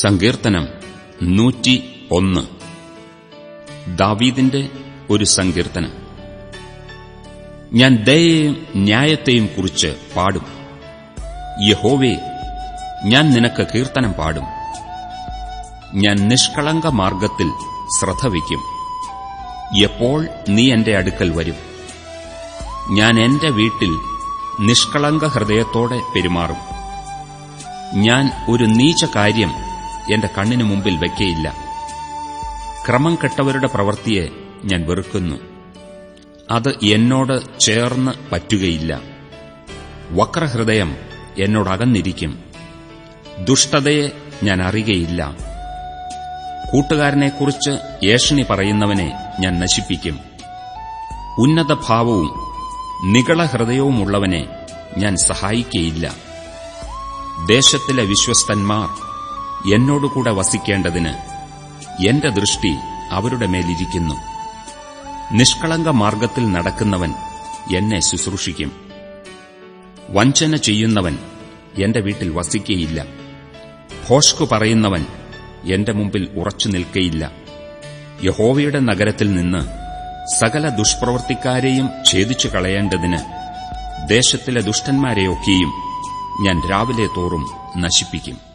സങ്കീർത്തനം നൂറ്റി ഒന്ന് ദാവീദിന്റെ ഒരു സങ്കീർത്തനം. ഞാൻ ദയയെയും ന്യായത്തെയും കുറിച്ച് പാടും. യഹോവേ ഞാൻ നിനക്ക് കീർത്തനം പാടും. ഞാൻ നിഷ്കളങ്ക മാർഗത്തിൽ ശ്രദ്ധ വയ്ക്കും. എപ്പോൾ നീ എന്റെ അടുക്കൽ വരും? ഞാൻ എന്റെ വീട്ടിൽ നിഷ്കളങ്ക ഹൃദയത്തോടെ പെരുമാറും. ഞാൻ ഒരു നീച്ച കാര്യം എന്റെ കണ്ണിനു മുമ്പിൽ വയ്ക്കയില്ല ക്രമം കെട്ടവരുടെ പ്രവൃത്തിയെ ഞാൻ വെറുക്കുന്നു. അത് എന്നോട് ചേർന്ന് പറ്റുകയില്ല. വക്രഹൃദയം എന്നോടകന്നിരിക്കും. ദുഷ്ടതയെ ഞാൻ അറിയുകയില്ല. കൂട്ടുകാരനെക്കുറിച്ച് ഏഷണി പറയുന്നവനെ ഞാൻ നശിപ്പിക്കും. ഉന്നതഭാവവും നികളഹൃദയവുമുള്ളവനെ ഞാൻ സഹായിക്കയില്ല. ദേശത്തിലെ വിശ്വസ്തന്മാർ എന്നോടുകൂടെ വസിക്കേണ്ടതിന് എന്റെ ദൃഷ്ടി അവരുടെ മേലിരിക്കുന്നു. നിഷ്കളങ്ക മാർഗത്തിൽ നടക്കുന്നവൻ എന്നെ ശുശ്രൂഷിക്കും. വഞ്ചന ചെയ്യുന്നവൻ എന്റെ വീട്ടിൽ വസിക്കയില്ല. ഭോഷ്കു പറയുന്നവൻ എന്റെ മുമ്പിൽ ഉറച്ചു നിൽക്കയില്ല. യഹോവയുടെ നഗരത്തിൽ നിന്ന് സകല ദുഷ്പ്രവർത്തിക്കാരെയും ഛേദിച്ചു കളയേണ്ടതിന് ദേശത്തിലെ ദുഷ്ടന്മാരെയൊക്കെയും ഞാൻ രാവിലെ തോറും നശിപ്പിക്കും.